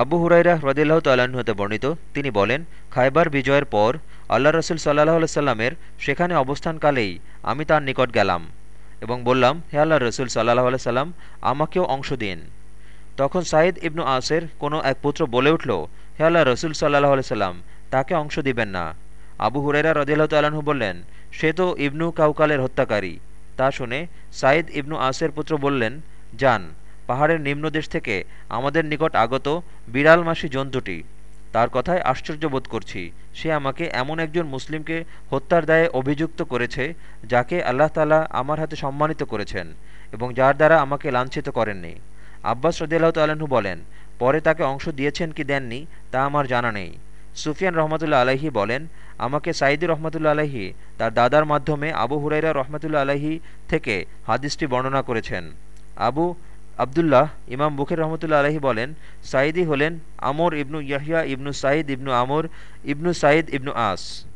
আবু হুরাইরা হ্রদিল্লাহ তাল্লাহ্ন হতে বর্ণিত, তিনি বলেন খাইবার বিজয়ের পর আল্লাহ রসুল সাল্লাহ সাল্লামের সেখানে অবস্থানকালেই আমি তার নিকট গেলাম এবং বললাম, হে আল্লাহ রসুল সাল্লাহ সাল্লাম, আমাকেও অংশ দিন। তখন সাইদ ইবনু আসের কোনো এক পুত্র বলে উঠল, হে আল্লাহ রসুল সাল্লাহ সাল্লাম, তাকে অংশ দিবেন না। আবু হুরেরা রদিল্লাহ তাল্লাহ্ন বললেন, সে তো ইবনু কাউকালের হত্যাকারী। তা শুনে সাইদ ইবনু আসের পুত্র বললেন, যান। পাহাড়ের নিম্নদেশ থেকে আমাদের নিকট আগত বিড়ালমাসি জন্তুটি। তার কথায় আশ্চর্য বোধ করছি। সে আমাকে এমন একজন মুসলিমকে হত্যার দায়ে অভিযুক্ত করেছে, যাকে আল্লাহ তালা আমার হাতে সম্মানিত করেছেন এবং যার দ্বারা আমাকে লাঞ্ছিত করেননি। আব্বাস রদিয়াল্লাহ তাল্লাহ্ন বলেন, পরে তাকে অংশ দিয়েছেন কি দেননি, তা আমার জানা নেই। সুফিয়ান রহমতুল্লা আলাহি বলেন, আমাকে সাইদি রহমতুল্লা আলাহি তার দাদার মাধ্যমে আবু হুরাইরা রহমতুল্লা আলাহি থেকে হাদিসটি বর্ণনা করেছেন। আবু আবদুল্লাহ ইমাম বুখির রহমতুল্লা আলহী বলেন, সাঈদি হলেন আমর ইবনু ইয়াহিয়া ইবনু সাঈদ ইবনু আমর ইবনু সাঈদ ইবনু আস।